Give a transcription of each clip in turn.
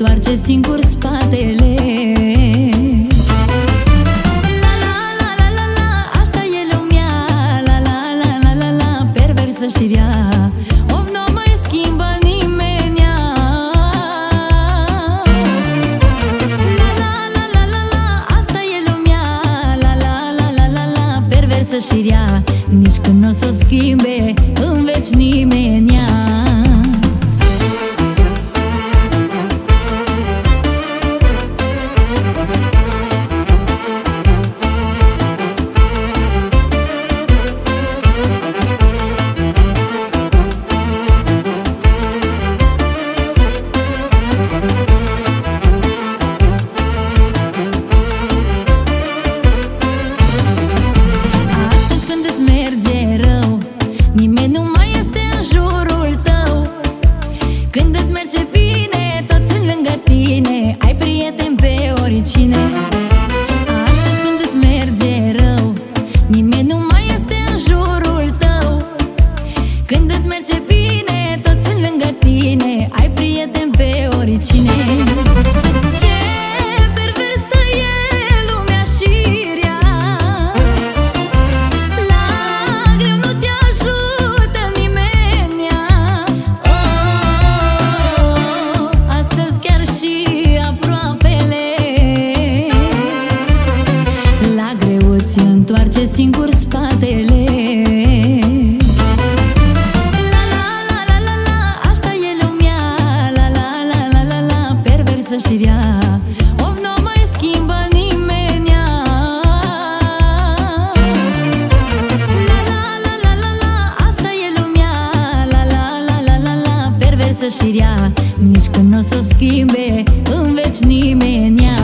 întoarce singur spatele La la la la la la, asta e lumea La la la la la la, perversă și rea Of, nu mai schimbă nimeni La la la la la la, asta e lumea La la la la la la, perversă și rea Nici când nu o să o schimbe viață și rea Nici când nu o să schimbe în veci nimeni. Ea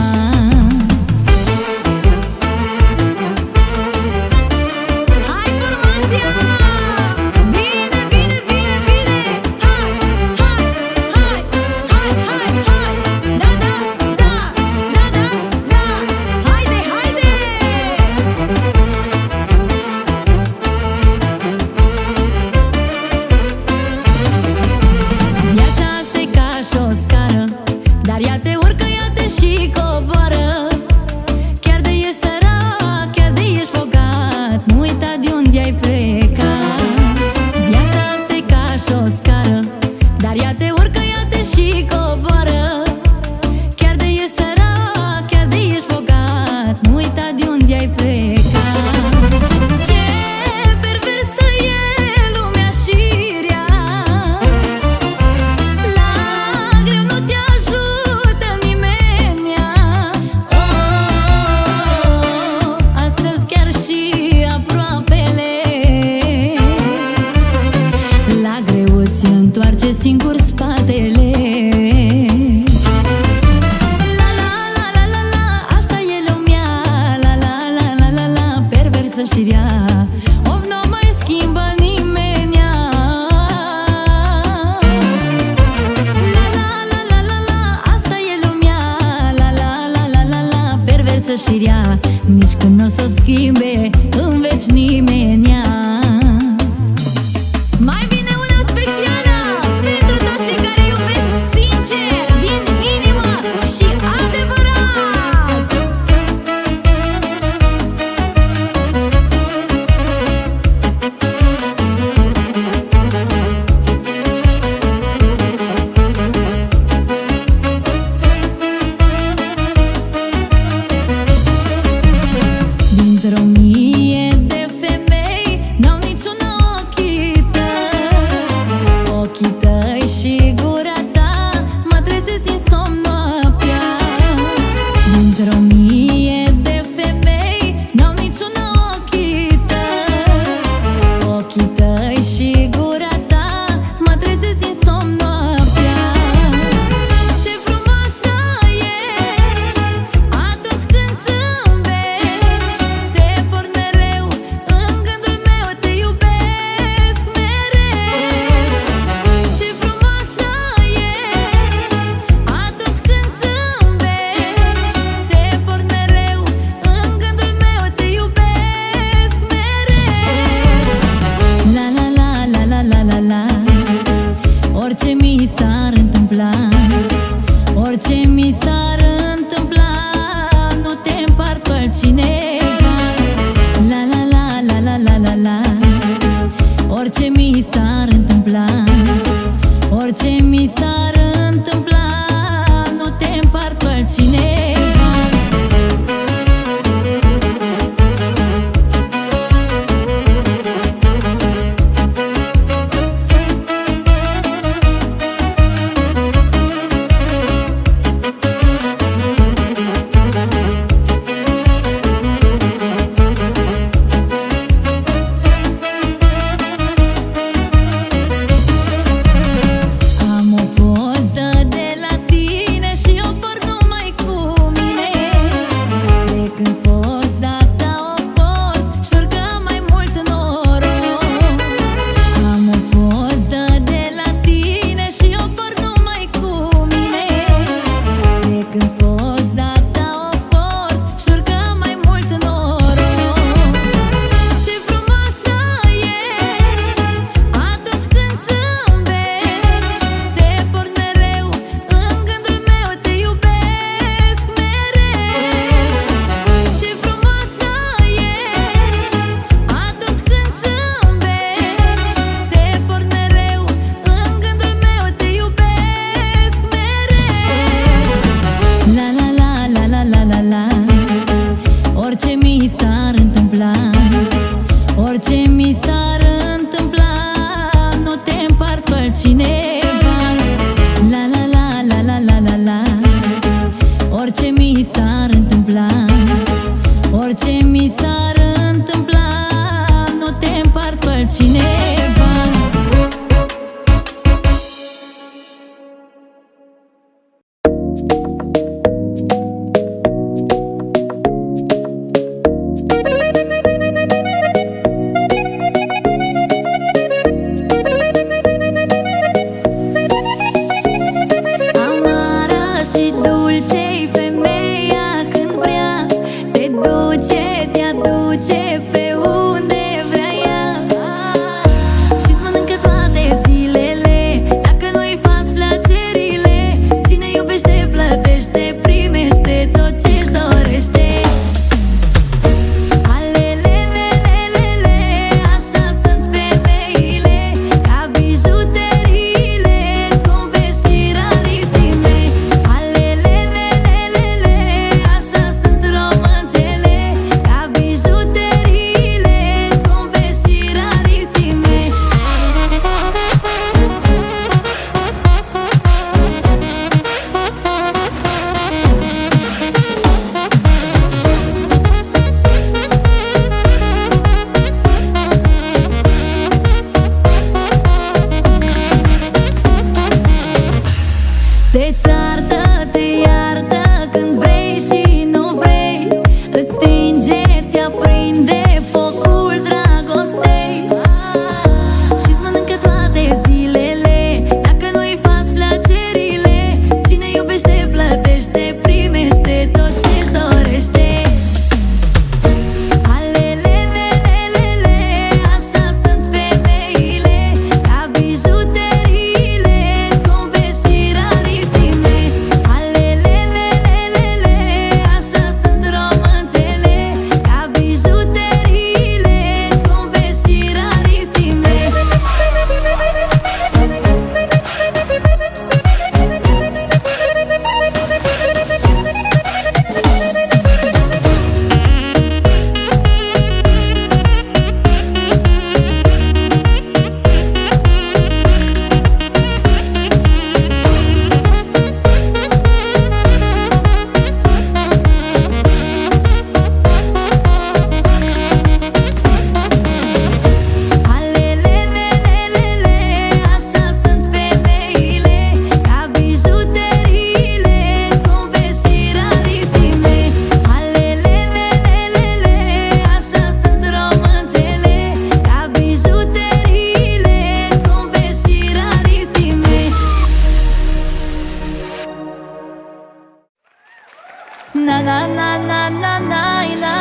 na na na na na na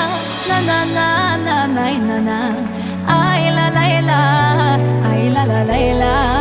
na na na na na na na ay la la la ay la la la la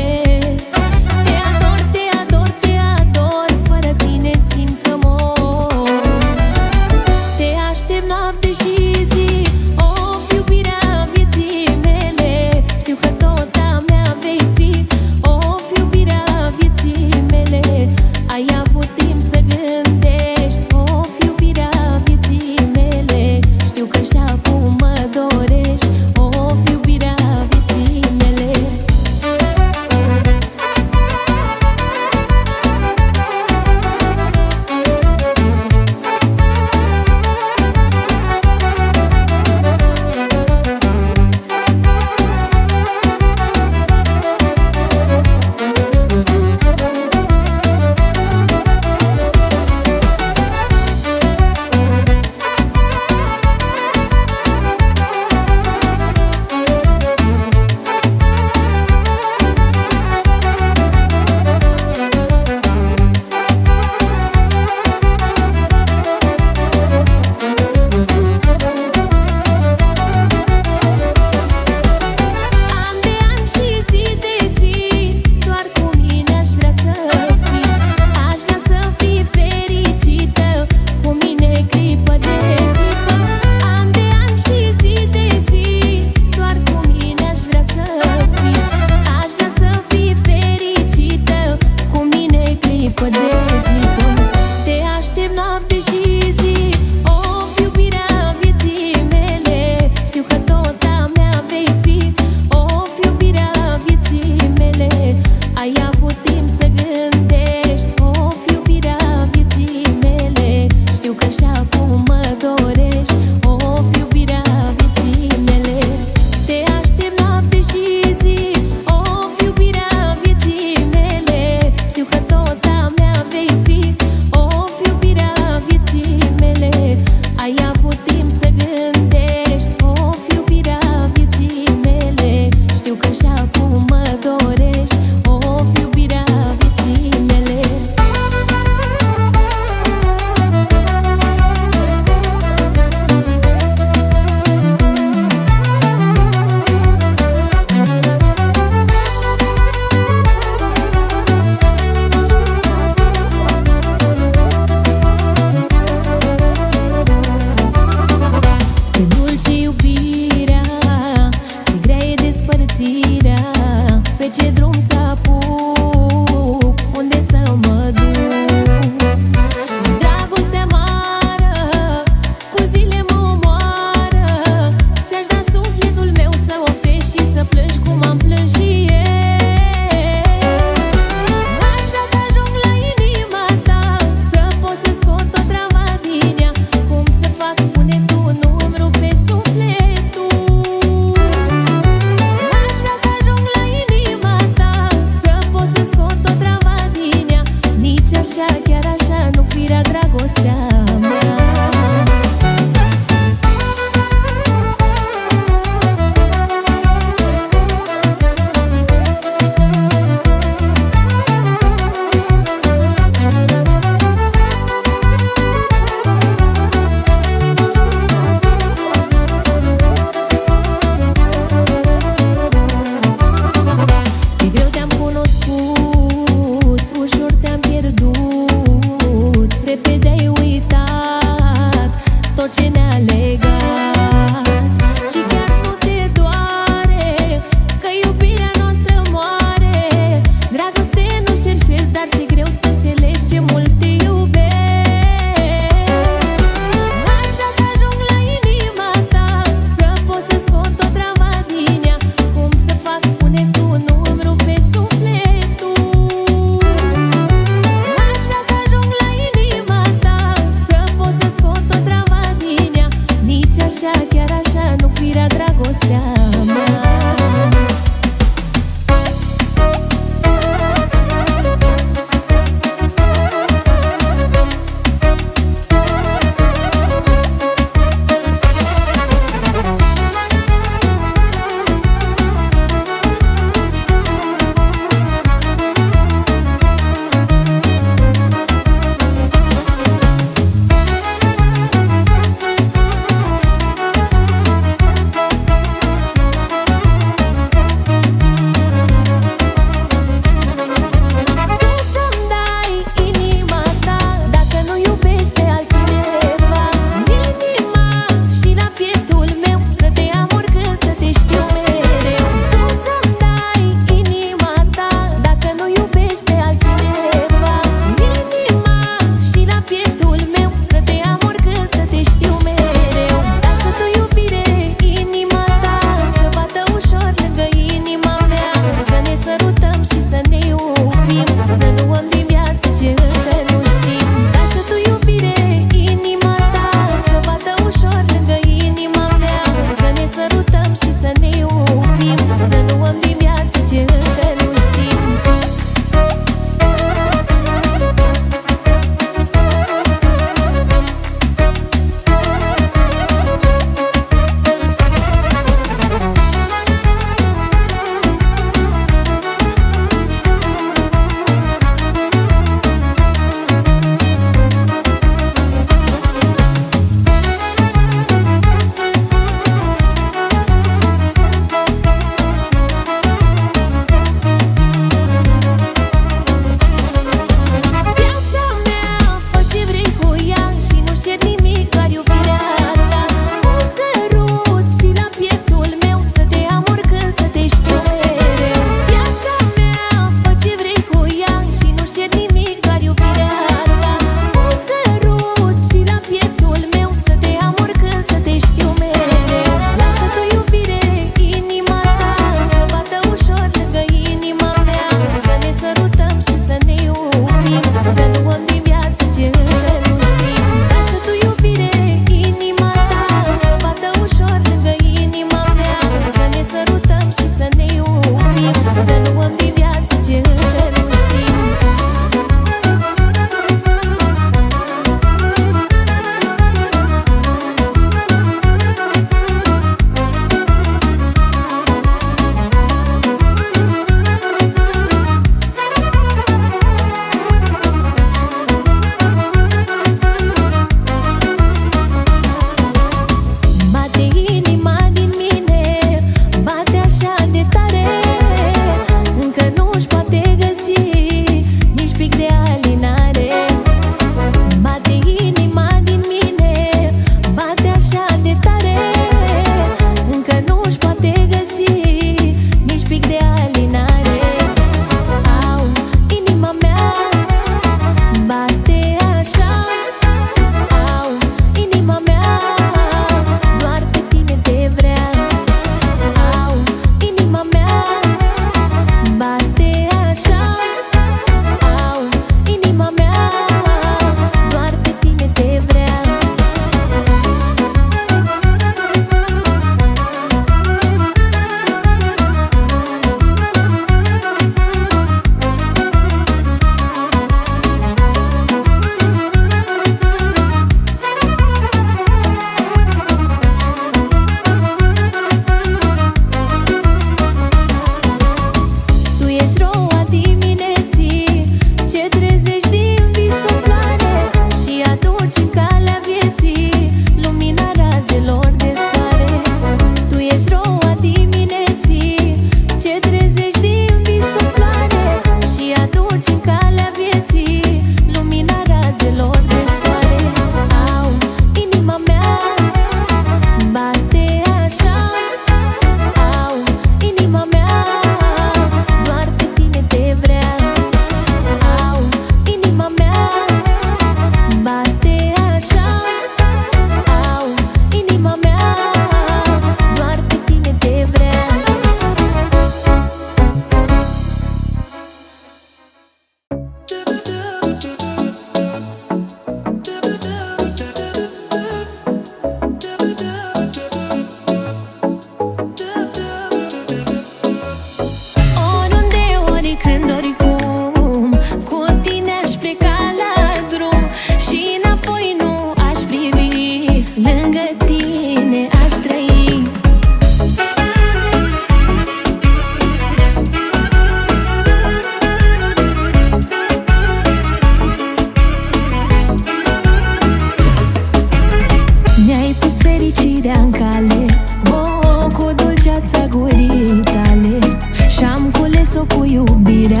atras-o cu iubirea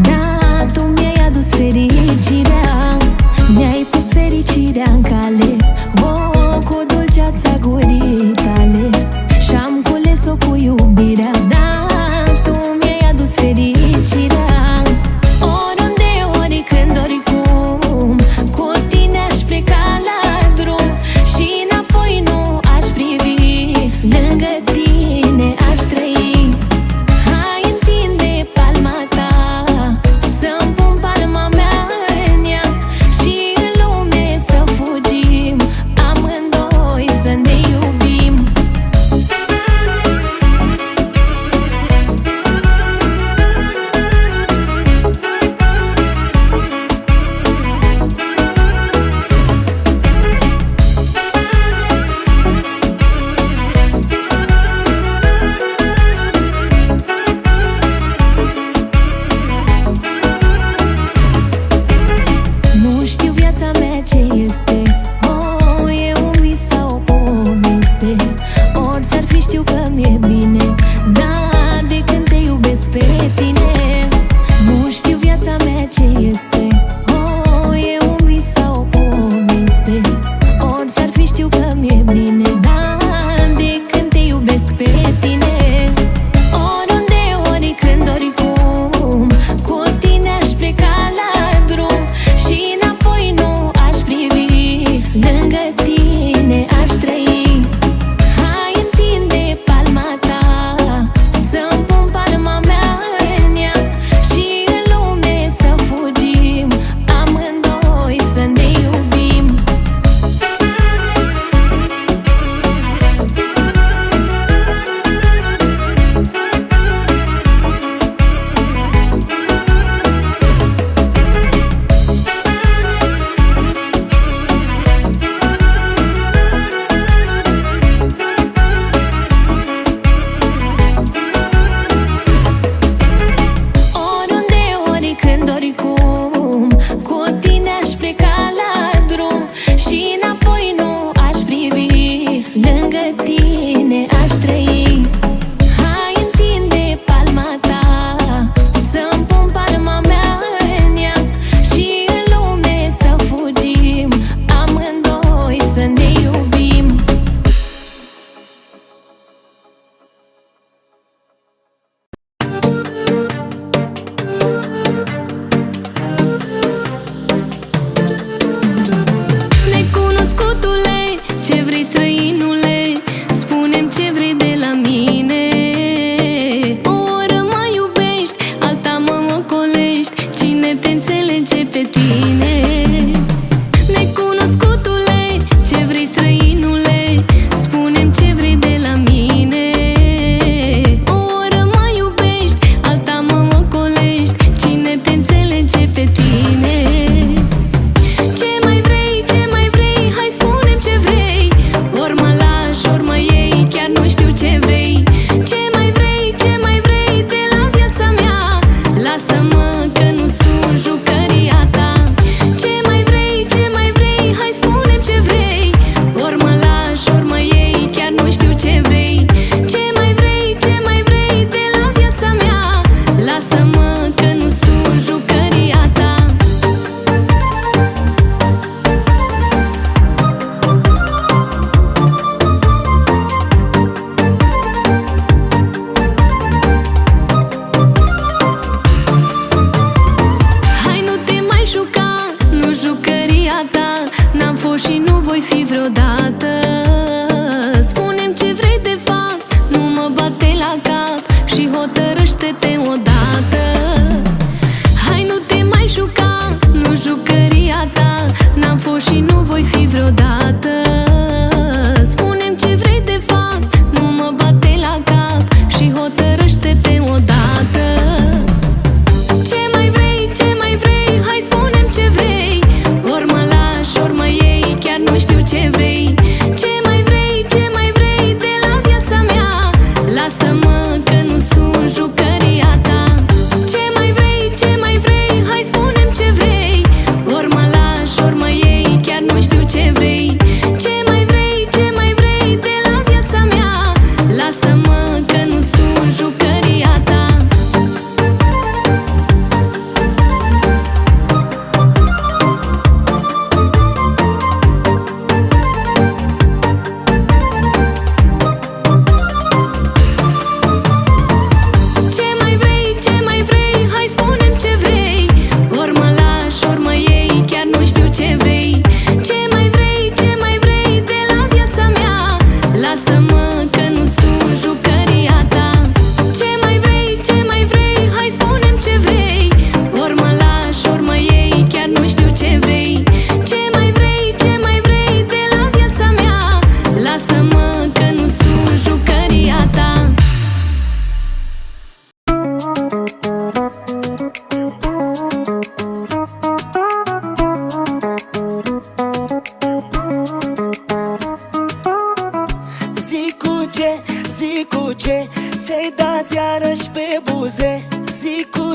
Da, tu mi-ai adus fericirea. Mi-ai pus fericirea în care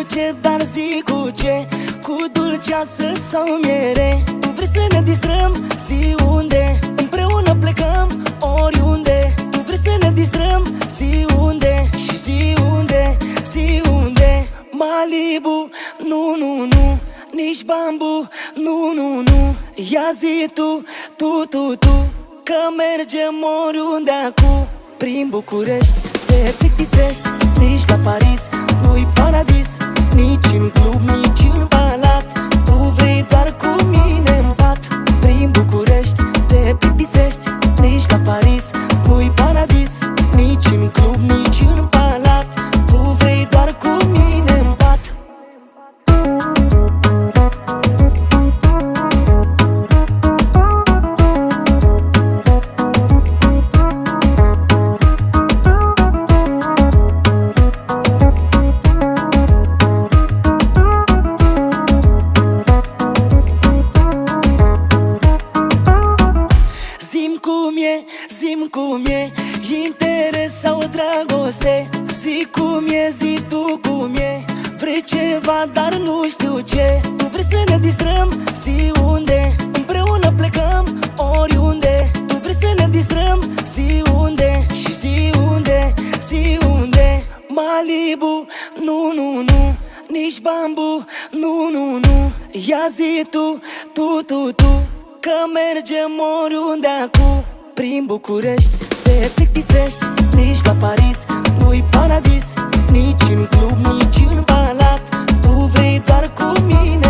Zi cu ce, dar zi cu ce? Cu dulceață sau miere? Tu vrei să ne distrăm, zi unde? Împreună plecăm oriunde. Tu vrei să ne distrăm, zi unde? Și zi unde, zi unde? Malibu, nu, nu, nu. Nici bambu, nu, nu, nu. Ia zi tu, tu, tu, tu. Că mergem oriunde acum. Prin București te plictisești Nici la Paris nu-i paradis Nici în club, nici în palat Tu vrei doar cu mine în pat Prin București te plictisești Nici la Paris dragoste. Zi cum e, zi tu cum e. Vrei ceva, dar nu știu ce. Tu vrei să ne distrăm, zi unde? Împreună plecăm oriunde. Tu vrei să ne distrăm, zi unde? Și zi unde, zi unde? Malibu, nu, nu, nu. Nici bambu, nu, nu, nu. Ia zi tu, tu, tu, tu. Că mergem oriunde acum. Prin București te plictisești Nici la Paris nu-i paradis Nici în club, nici în palat. Tu vrei doar cu mine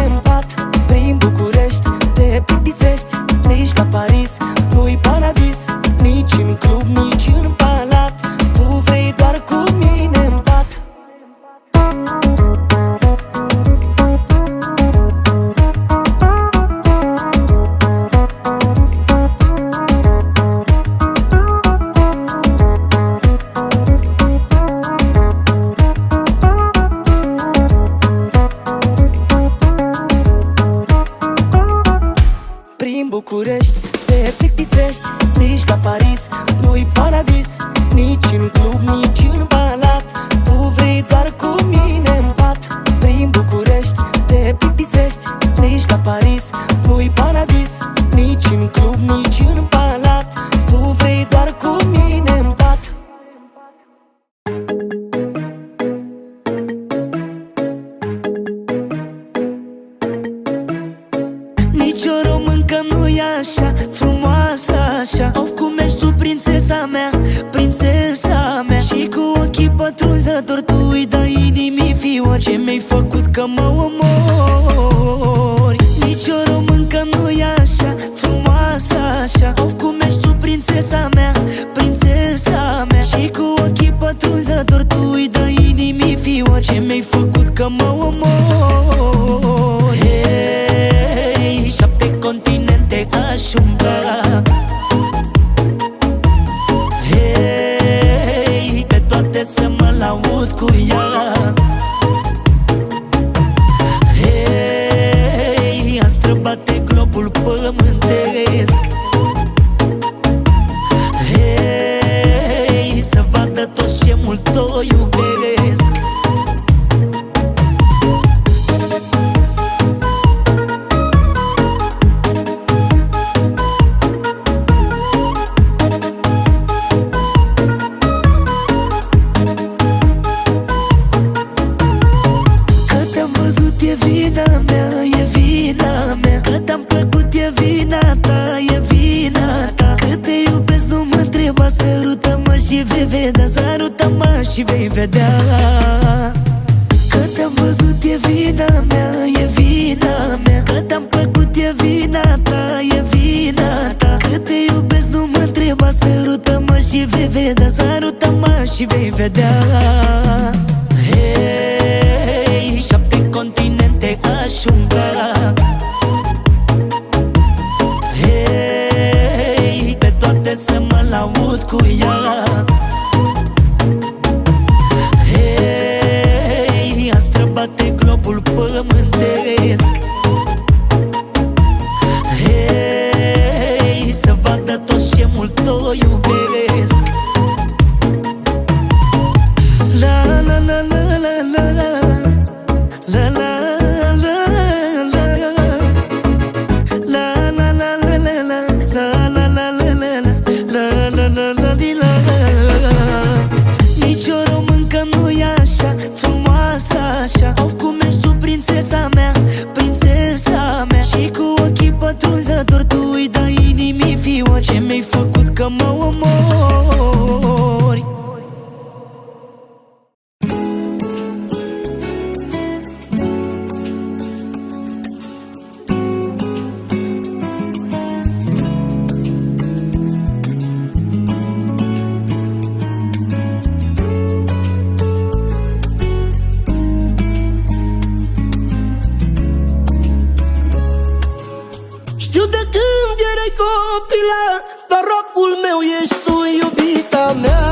copilă Dar rocul meu ești tu, iubita mea.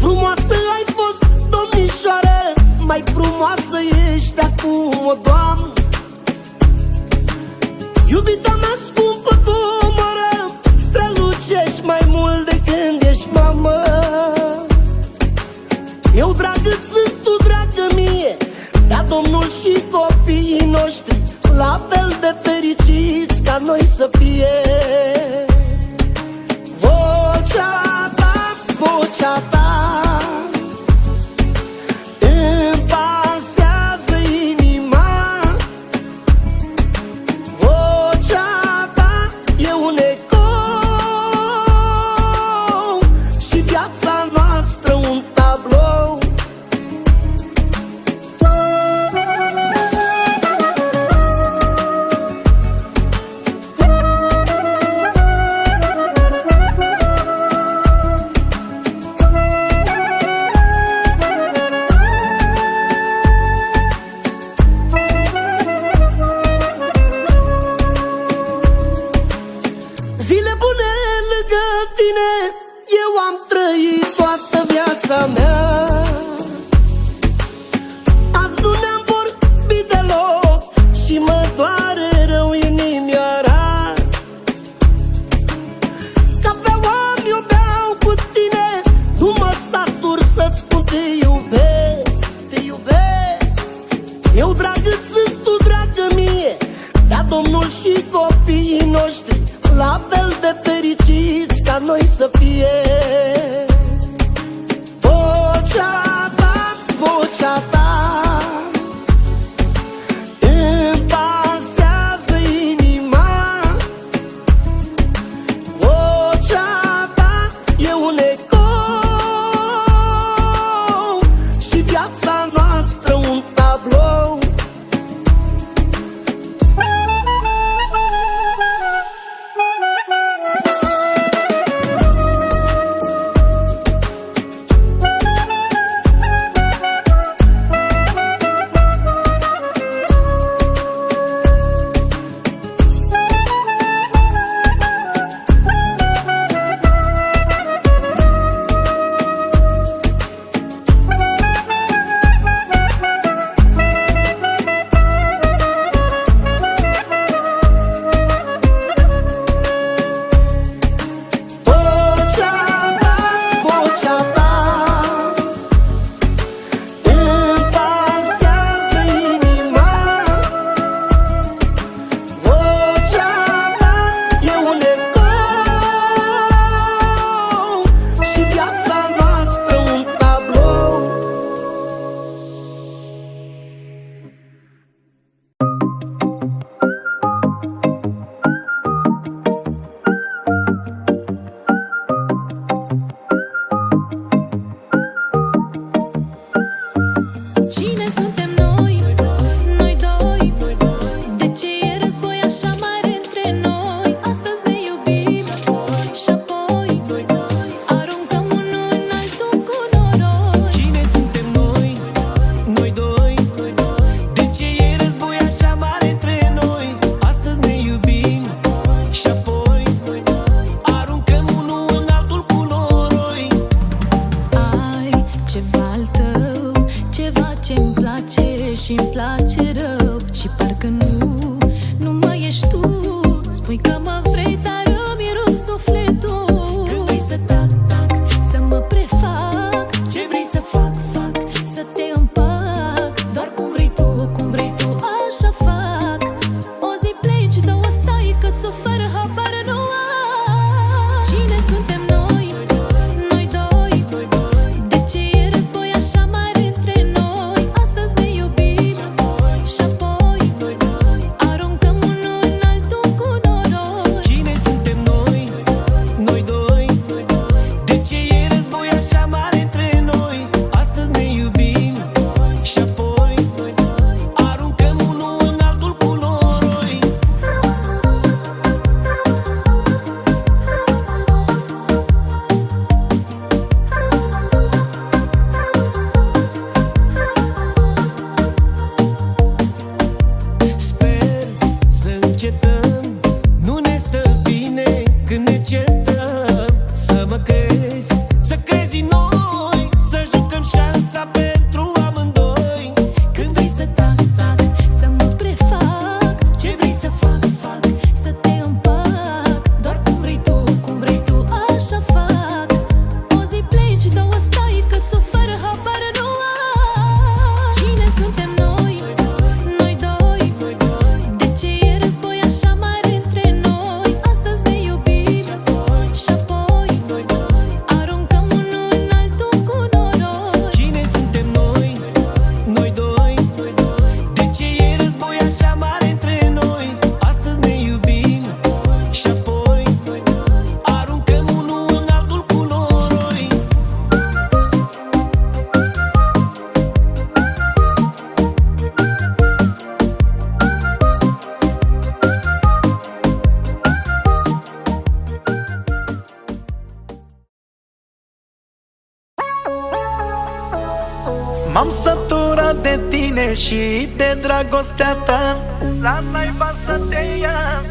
Frumoasă ai fost, domnișoară Mai frumoasă ești acum, o doamnă Iubita mea scumpă comoră Strălucești mai mult de când ești mamă. Eu dragă sunt tu, dragă mie Dar Domnul și copiii noștri La fel de fericiți ca noi să fie know it's a. și de dragostea ta. La naiba să te ia